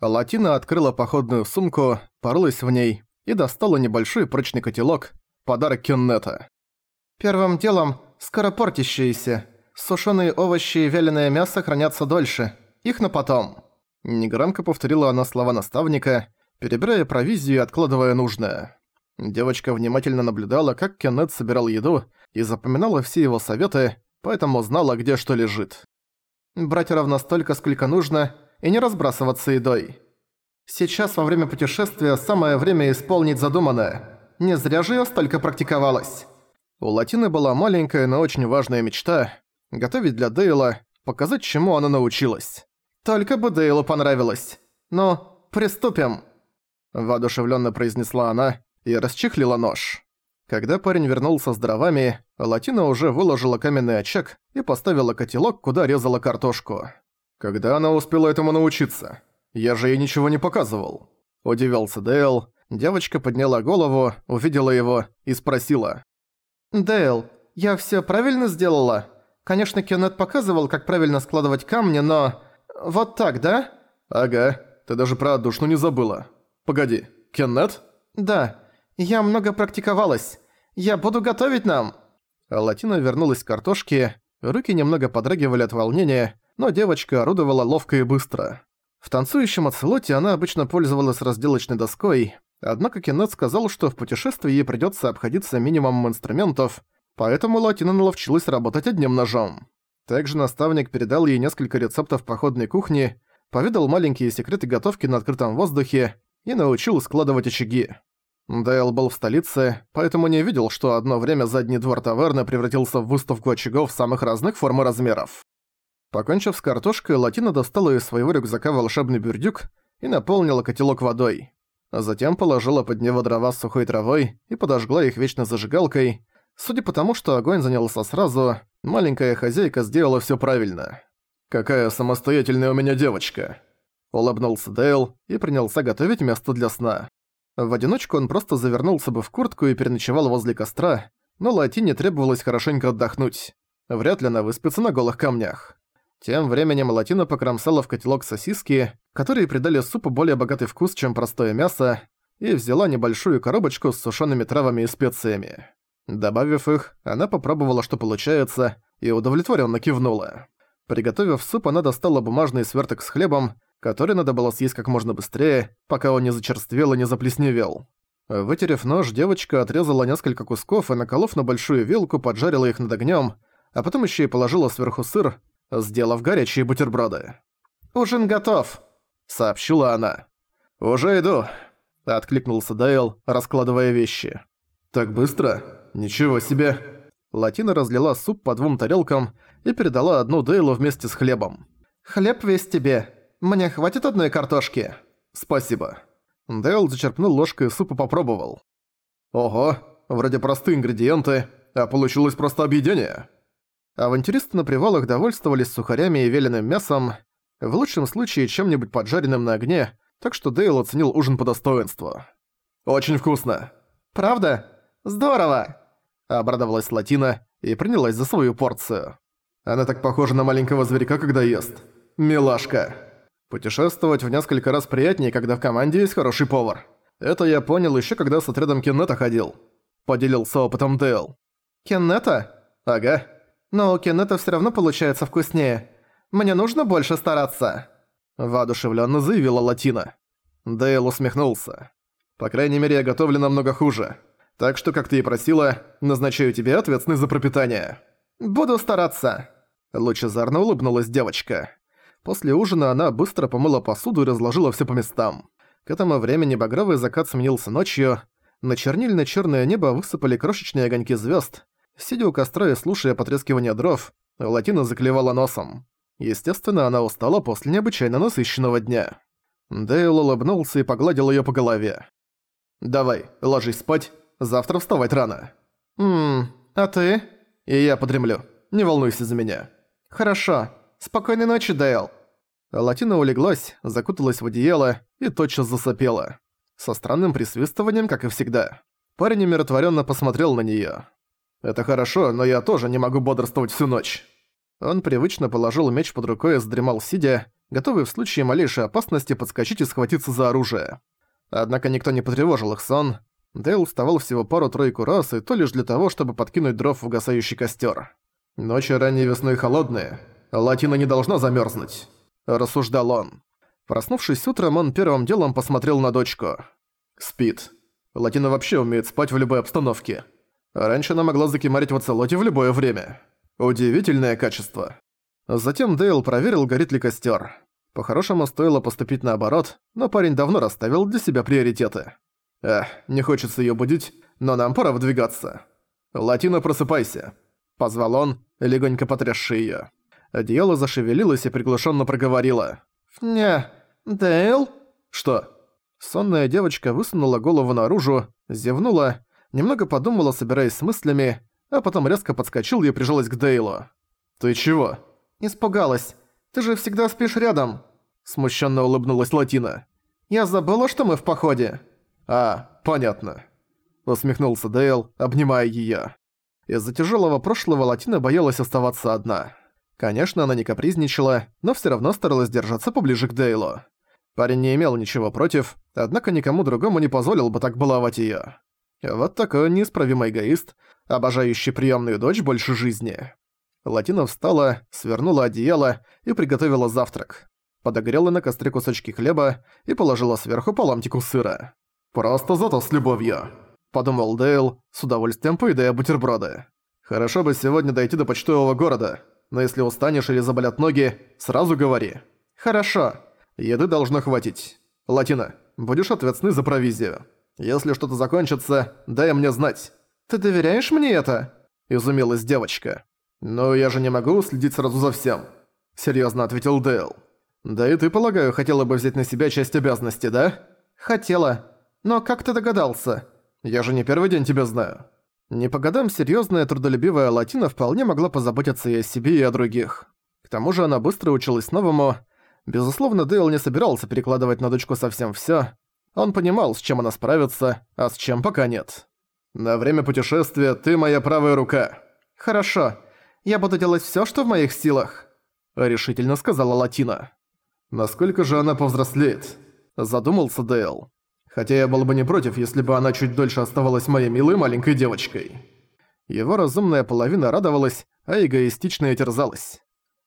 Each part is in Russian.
Латина открыла походную сумку, порылась в ней и достала небольшой прочный котелок, подарок Кеннета. «Первым делом скоропортящиеся. Сушеные овощи и вяленое мясо хранятся дольше. Их на потом». Негромко повторила она слова наставника, перебирая провизию и откладывая нужное. Девочка внимательно наблюдала, как Кеннет собирал еду и запоминала все его советы, поэтому знала, где что лежит. «Брать ровно столько, сколько нужно, и не разбрасываться едой. Сейчас во время путешествия самое время исполнить задуманное. Не зря же я столько практиковалась». У Латины была маленькая, но очень важная мечта – готовить для Дейла, показать, чему она научилась. «Только бы Дейлу понравилось. Ну, приступим!» Воодушевленно произнесла она и расчехлила нож. Когда парень вернулся с дровами, Латина уже выложила каменный очаг и поставила котелок, куда резала картошку. «Когда она успела этому научиться? Я же ей ничего не показывал». Удивился Дейл. Девочка подняла голову, увидела его и спросила. «Дейл, я всё правильно сделала? Конечно, Кеннет показывал, как правильно складывать камни, но... Вот так, да?» «Ага, ты даже про отдушну не забыла. Погоди, Кеннет?» «Да, я много практиковалась. Я буду готовить нам!» Латина вернулась к картошке, руки немного подрагивали от волнения, но девочка орудовала ловко и быстро. В танцующем оцелоте она обычно пользовалась разделочной доской, Однако Кеннет сказал, что в путешествии ей придётся обходиться минимумом инструментов, поэтому Латина наловчилась работать одним ножом. Также наставник передал ей несколько рецептов походной кухни, поведал маленькие секреты готовки на открытом воздухе и научил складывать очаги. Дейл был в столице, поэтому не видел, что одно время задний двор таверны превратился в выставку очагов самых разных форм и размеров. Покончив с картошкой, Латина достала из своего рюкзака волшебный бюрдюк и наполнила котелок водой а затем положила под него дрова с сухой травой и подожгла их вечно зажигалкой. Судя по тому, что огонь занялся сразу, маленькая хозяйка сделала всё правильно. «Какая самостоятельная у меня девочка!» Улыбнулся Дейл и принялся готовить место для сна. В одиночку он просто завернулся бы в куртку и переночевал возле костра, но Латине требовалось хорошенько отдохнуть. Вряд ли она выспится на голых камнях. Тем временем Латина покромсала в котелок сосиски, которые придали супу более богатый вкус, чем простое мясо, и взяла небольшую коробочку с сушеными травами и специями. Добавив их, она попробовала, что получается, и удовлетворенно кивнула. Приготовив суп, она достала бумажный сверток с хлебом, который надо было съесть как можно быстрее, пока он не зачерствел и не заплесневел. Вытерев нож, девочка отрезала несколько кусков и, наколов на большую вилку, поджарила их над огнем, а потом еще и положила сверху сыр, сделав горячие бутерброды. «Ужин готов», — сообщила она. «Уже иду», — откликнулся Дейл, раскладывая вещи. «Так быстро? Ничего себе!» Латина разлила суп по двум тарелкам и передала одну Дейлу вместе с хлебом. «Хлеб весь тебе. Мне хватит одной картошки?» «Спасибо». Дейл зачерпнул ложкой супа и попробовал. «Ого, вроде простые ингредиенты, а получилось просто объедение». Авантюристы на привалах довольствовались сухарями и веленым мясом, в лучшем случае чем-нибудь поджаренным на огне, так что Дейл оценил ужин по достоинству. «Очень вкусно!» «Правда? Здорово!» Обрадовалась Латина и принялась за свою порцию. Она так похожа на маленького зверька, когда ест. Милашка. Путешествовать в несколько раз приятнее, когда в команде есть хороший повар. Это я понял еще когда с отрядом Кеннета ходил. Поделился опытом Дейл. «Кеннета?» «Ага. Но у Кеннета всё равно получается вкуснее. Мне нужно больше стараться», — воодушевлённо заявила Латина. Дейл усмехнулся. «По крайней мере, я готовлю намного хуже. Так что, как ты и просила, назначаю тебе ответственный за пропитание». «Буду стараться», — лучезарно улыбнулась девочка. После ужина она быстро помыла посуду и разложила всё по местам. К этому времени багровый закат сменился ночью, на чернильно-чёрное небо высыпали крошечные огоньки звёзд, Сидя у костра и слушая потрескивание дров, Латина заклевала носом. Естественно, она устала после необычайно насыщенного дня. Дейл улыбнулся и погладил её по голове. «Давай, ложись спать, завтра вставать рано». «Ммм, а ты?» «И я подремлю, не волнуйся за меня». «Хорошо. Спокойной ночи, Дейл». Латина улеглась, закуталась в одеяло и тотчас засопела. Со странным присвистыванием, как и всегда. Парень умиротворенно посмотрел на неё. «Это хорошо, но я тоже не могу бодрствовать всю ночь». Он привычно положил меч под рукой и задремал сидя, готовые в случае малейшей опасности подскочить и схватиться за оружие. Однако никто не потревожил их сон. Дейл вставал всего пару-тройку раз, и то лишь для того, чтобы подкинуть дров в угасающий костер. «Ночи ранней весной холодные. Латина не должна замерзнуть», – рассуждал он. Проснувшись утром, он первым делом посмотрел на дочку. Спит. Латина вообще умеет спать в любой обстановке. Раньше она могла закимарить в оцелоте в любое время. Удивительное качество. Затем Дейл проверил, горит ли костер. По-хорошему, стоило поступить наоборот, но парень давно расставил для себя приоритеты. Эх, не хочется ее будить, но нам пора выдвигаться. «Латина, просыпайся!» Позвал он, легонько потрясший её. Одеяло зашевелилось и приглушенно проговорило. «Не, Дейл?» «Что?» Сонная девочка высунула голову наружу, зевнула, немного подумала, собираясь с мыслями, а потом резко подскочила и прижалась к Дейлу. «Ты чего?» «Испугалась. Ты же всегда спишь рядом». Смущенно улыбнулась Латина. «Я забыла, что мы в походе». «А, понятно». Усмехнулся Дейл, обнимая её. Из-за тяжелого прошлого Латина боялась оставаться одна. Конечно, она не капризничала, но все равно старалась держаться поближе к Дейлу. Парень не имел ничего против, однако никому другому не позволил бы так баловать её. Вот такой неисправимый эгоист, обожающий приемную дочь больше жизни. Латина встала, свернула одеяло и приготовила завтрак. Подогрела на костре кусочки хлеба и положила сверху по ломтику сыра. «Просто зато с любовью», — подумал Дейл, с удовольствием поедая бутерброды. «Хорошо бы сегодня дойти до почтового города, но если устанешь или заболят ноги, сразу говори». «Хорошо», Еды должно хватить. Латина, будешь ответственный за провизию. Если что-то закончится, дай мне знать. Ты доверяешь мне это? Изумилась девочка. Но я же не могу следить сразу за всем. Серьезно ответил Дэл. Да и ты, полагаю, хотела бы взять на себя часть обязанностей, да? Хотела. Но как ты догадался? Я же не первый день тебя знаю. Не по годам серьёзная трудолюбивая Латина вполне могла позаботиться и о себе, и о других. К тому же она быстро училась новому, Безусловно, Дейл не собирался перекладывать на дочку совсем всё. Он понимал, с чем она справится, а с чем пока нет. «На время путешествия ты моя правая рука». «Хорошо. Я буду делать всё, что в моих силах», — решительно сказала Латина. «Насколько же она повзрослеет?» — задумался Дейл. «Хотя я был бы не против, если бы она чуть дольше оставалась моей милой маленькой девочкой». Его разумная половина радовалась, а эгоистичная терзалась.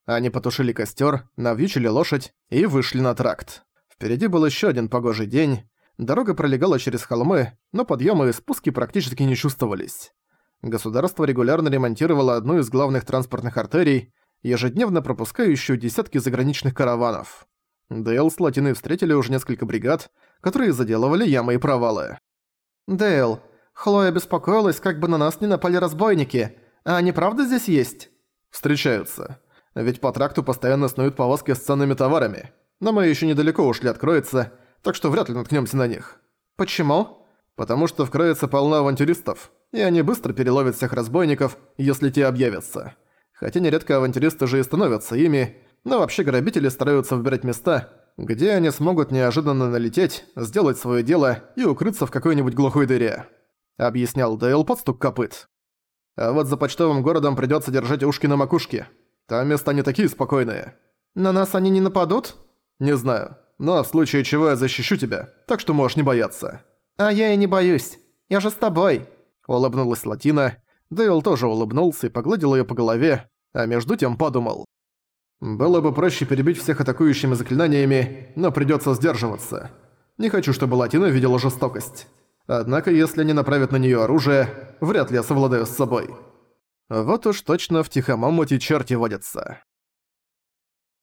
Они потушили костер, навьючили лошадь и вышли на тракт. Впереди был еще один погожий день. Дорога пролегала через холмы, но подъемы и спуски практически не чувствовались. Государство регулярно ремонтировало одну из главных транспортных артерий, ежедневно пропускающую десятки заграничных караванов. Дейл с Латиной встретили уже несколько бригад, которые заделывали ямы и провалы. «Дейл, Хлоя беспокоилась, как бы на нас не напали разбойники. А они правда здесь есть?» «Встречаются ведь по тракту постоянно снуют повозки с ценными товарами. Но мы еще недалеко ушли от Кроица, так что вряд ли наткнемся на них. Почему? Потому что в Кроице полно авантюристов, и они быстро переловят всех разбойников, если те объявятся. Хотя нередко авантюристы же и становятся ими, но вообще грабители стараются выбирать места, где они смогут неожиданно налететь, сделать свое дело и укрыться в какой-нибудь глухой дыре. Объяснял Дейл под стук копыт. А вот за почтовым городом придётся держать ушки на макушке. Там места не такие спокойные. На нас они не нападут? Не знаю. Но в случае чего я защищу тебя, так что можешь не бояться. А я и не боюсь. Я же с тобой. Улыбнулась Латина. Дейл тоже улыбнулся и погладил её по голове, а между тем подумал. Было бы проще перебить всех атакующими заклинаниями, но придётся сдерживаться. Не хочу, чтобы Латина видела жестокость. Однако, если они направят на неё оружие, вряд ли я совладаю с собой. Вот уж точно в тихом омуте черти водятся.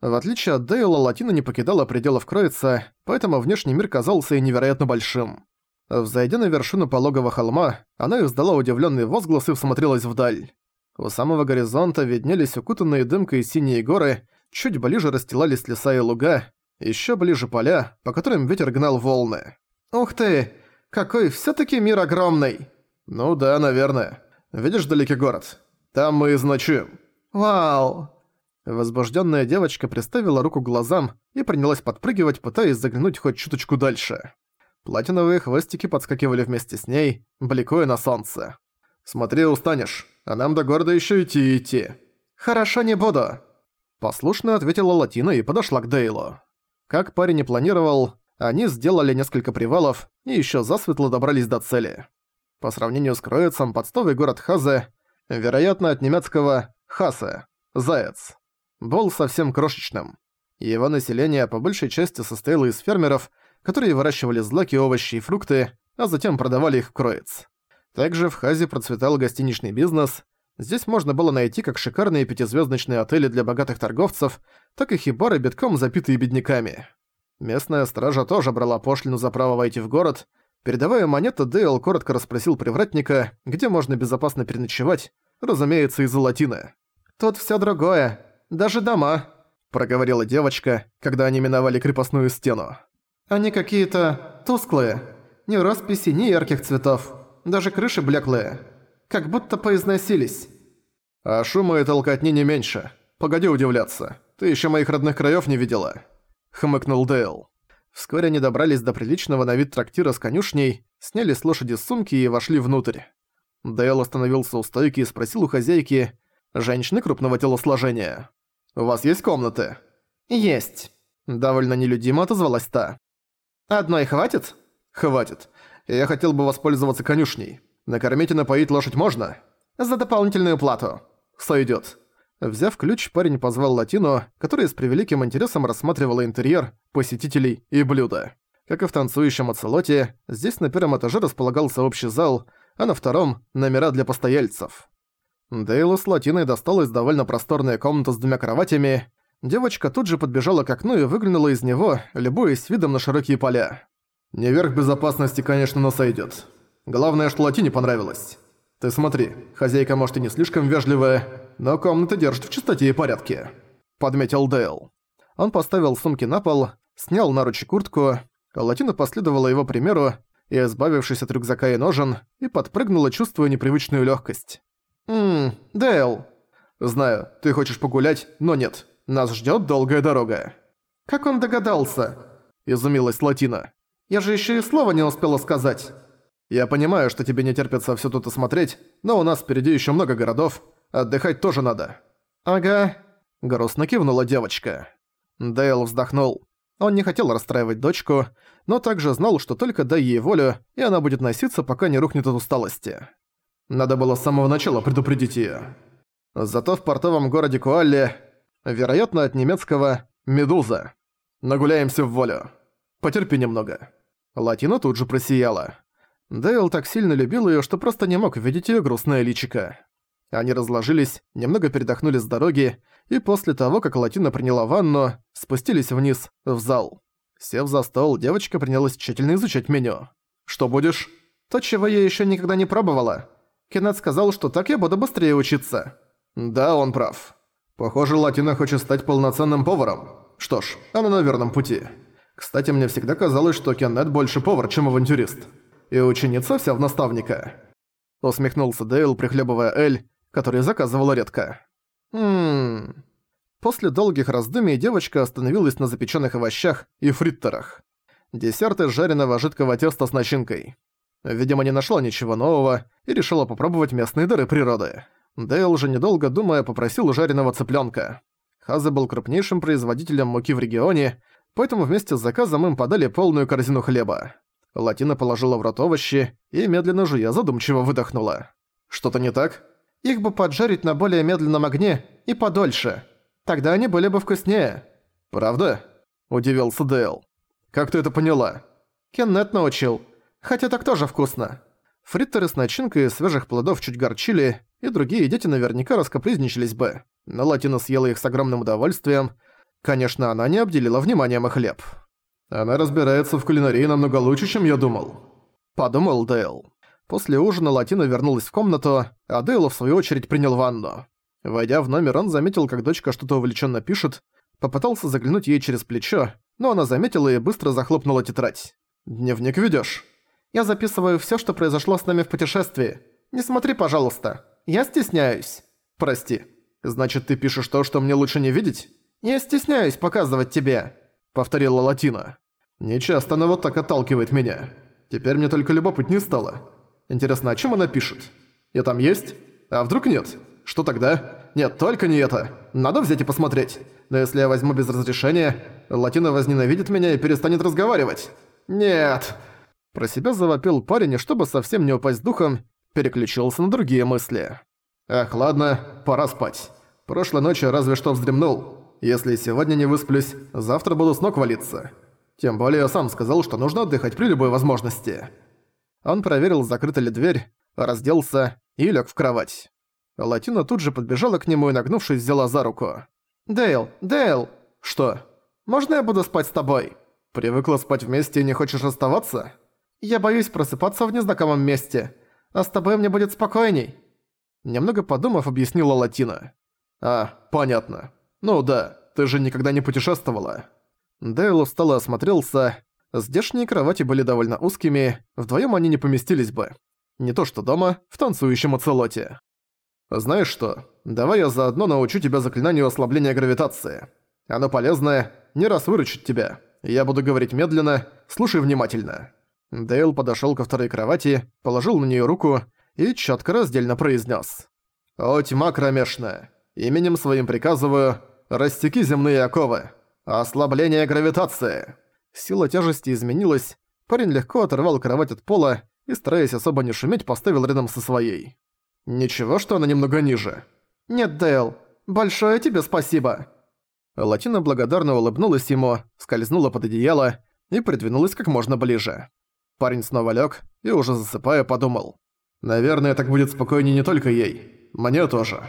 В отличие от Дейла, Латина не покидала пределов Кроица, поэтому внешний мир казался ей невероятно большим. Взойдя на вершину пологого холма, она издала удивленный возглас и всмотрелась вдаль. У самого горизонта виднелись укутанные дымкой синие горы, чуть ближе расстилались леса и луга, еще ближе поля, по которым ветер гнал волны. «Ух ты! Какой все таки мир огромный!» «Ну да, наверное. Видишь далекий город? Там мы и значим». «Вау!» Возбужденная девочка приставила руку к глазам и принялась подпрыгивать, пытаясь заглянуть хоть чуточку дальше. Платиновые хвостики подскакивали вместе с ней, бликуя на солнце. «Смотри, устанешь, а нам до города еще идти идти». «Хорошо, не буду». Послушно ответила Латина и подошла к Дейлу. Как парень и планировал, они сделали несколько привалов и еще засветло добрались до цели. По сравнению с Кроицем, подстовый город Хазе, вероятно, от немецкого «хасе» – «заяц», был совсем крошечным. Его население по большей части состояло из фермеров, которые выращивали злаки, овощи и фрукты, а затем продавали их в Кроиц. Также в Хазе процветал гостиничный бизнес. Здесь можно было найти как шикарные пятизвездочные отели для богатых торговцев, так и хибары битком запитые бедняками. Местная стража тоже брала пошлину за право войти в город. Передавая монету, Дейл коротко расспросил привратника, где можно безопасно переночевать, разумеется, из-за латины. «Тут всё другое. Даже дома», — проговорила девочка, когда они миновали крепостную стену. «Они какие-то тусклые. Ни росписи, ни ярких цветов. Даже крыши блеклые. Как будто поизносились». «А шума и толкотни не меньше. Погоди удивляться. Ты ещё моих родных краёв не видела» хмыкнул Дейл. Вскоре они добрались до приличного на вид трактира с конюшней, сняли с лошади сумки и вошли внутрь. Дейл остановился у стойки и спросил у хозяйки, женщины крупного телосложения. «У вас есть комнаты?» «Есть», — довольно нелюдимо отозвалась та. «Одной хватит?» «Хватит. Я хотел бы воспользоваться конюшней. Накормить и напоить лошадь можно?» «За дополнительную плату». «Сойдёт». Взяв ключ, парень позвал Латину, которая с превеликим интересом рассматривала интерьер, посетителей и блюда. Как и в танцующем оцелоте, здесь на первом этаже располагался общий зал, а на втором – номера для постояльцев. Дейлу с Латиной досталась довольно просторная комната с двумя кроватями. Девочка тут же подбежала к окну и выглянула из него, любуясь видом на широкие поля. «Не верх безопасности, конечно, но сойдёт. Главное, что Латине понравилось. Ты смотри, хозяйка может и не слишком вежливая, но комната держит в чистоте и порядке», — подметил Дейл. Он поставил сумки на пол, снял наручи куртку, Латина последовала его примеру и, избавившись от рюкзака и ножен, и подпрыгнула, чувствуя непривычную легкость. «Ммм, Дейл». «Знаю, ты хочешь погулять, но нет, нас ждет долгая дорога». «Как он догадался?» – изумилась Латина. «Я же еще и слова не успела сказать». «Я понимаю, что тебе не терпится все тут осмотреть, но у нас впереди еще много городов, Отдыхать тоже надо». «Ага», — грустно кивнула девочка. Дейл вздохнул. Он не хотел расстраивать дочку, но также знал, что только дай ей волю, и она будет носиться, пока не рухнет от усталости. Надо было с самого начала предупредить её. Зато в портовом городе Куалле, вероятно, от немецкого «Медуза». Нагуляемся в волю. Потерпи немного. Латина тут же просияла. Дейл так сильно любил её, что просто не мог видеть её грустное личико. Они разложились, немного передохнули с дороги, и после того, как Латина приняла ванну, спустились вниз, в зал. Сев за стол, девочка принялась тщательно изучать меню. «Что будешь?» «То, чего я еще никогда не пробовала. Кеннет сказал, что так я буду быстрее учиться». «Да, он прав. Похоже, Латина хочет стать полноценным поваром. Что ж, она на верном пути. Кстати, мне всегда казалось, что Кеннет больше повар, чем авантюрист. И ученица вся в наставника». Усмехнулся Дейл, прихлебывая Эль, которые заказывала редко. Ммм... После долгих раздумий девочка остановилась на запеченных овощах и фриттерах. Десерт из жареного жидкого теста с начинкой. Видимо, не нашла ничего нового и решила попробовать местные дары природы. Дейл же, недолго думая, попросил жареного цыпленка. Хазе был крупнейшим производителем муки в регионе, поэтому вместе с заказом им подали полную корзину хлеба. Латина положила в рот овощи и, медленно жуя, задумчиво выдохнула. «Что-то не так?» Их бы поджарить на более медленном огне и подольше. Тогда они были бы вкуснее». «Правда?» – удивился Дейл. «Как ты это поняла?» Кеннет научил. Хотя так тоже вкусно. Фриттеры с начинкой свежих плодов чуть горчили, и другие дети наверняка раскопризничались бы. Но Латина съела их с огромным удовольствием. Конечно, она не обделила вниманием и хлеб. Она разбирается в кулинарии намного лучше, чем я думал. Подумал Дейл. После ужина Латина вернулась в комнату, а Дейл в свою очередь принял ванну. Войдя в номер, он заметил, как дочка что-то увлеченно пишет, попытался заглянуть ей через плечо, но она заметила и быстро захлопнула тетрадь. «Дневник ведёшь?» «Я записываю всё, что произошло с нами в путешествии. Не смотри, пожалуйста. Я стесняюсь». «Прости. Значит, ты пишешь то, что мне лучше не видеть?» «Я стесняюсь показывать тебе», — повторила Латина. «Нечасто она вот так отталкивает меня. Теперь мне только любопытнее стало». Интересно, о чем она пишет? Я там есть? А вдруг нет? Что тогда? Нет, только не это. Надо взять и посмотреть. Но если я возьму без разрешения, Латина возненавидит меня и перестанет разговаривать. Нет. Про себя завопил парень, и чтобы совсем не упасть духом, переключился на другие мысли. Ах, ладно, пора спать. Прошлой ночью разве что вздремнул. Если сегодня не высплюсь, завтра буду с ног валиться. Тем более я сам сказал, что нужно отдыхать при любой возможности. Он проверил, закрыта ли дверь, разделся и лег в кровать. Латина тут же подбежала к нему и, нагнувшись, взяла за руку. «Дейл, Дейл!» «Что?» «Можно я буду спать с тобой?» «Привыкла спать вместе и не хочешь оставаться?» «Я боюсь просыпаться в незнакомом месте, а с тобой мне будет спокойней». Немного подумав, объяснила Латина. «А, понятно. Ну да, ты же никогда не путешествовала». Дейл устало осмотрелся. Здешние кровати были довольно узкими, вдвоем они не поместились бы. Не то что дома, в танцующем оцелоте. «Знаешь что, давай я заодно научу тебя заклинанию ослабления гравитации. Оно полезное, не раз выручит тебя. Я буду говорить медленно, слушай внимательно». Дейл подошёл ко второй кровати, положил на неё руку и чётко раздельно произнес: «О, тьма кромешная, именем своим приказываю, растеки земные оковы. Ослабление гравитации». Сила тяжести изменилась, парень легко оторвал кровать от пола и, стараясь особо не шуметь, поставил рядом со своей. «Ничего, что она немного ниже?» «Нет, Дейл, большое тебе спасибо!» Латина благодарно улыбнулась ему, скользнула под одеяло и придвинулась как можно ближе. Парень снова лег и, уже засыпая, подумал. «Наверное, так будет спокойнее не только ей. Мне тоже».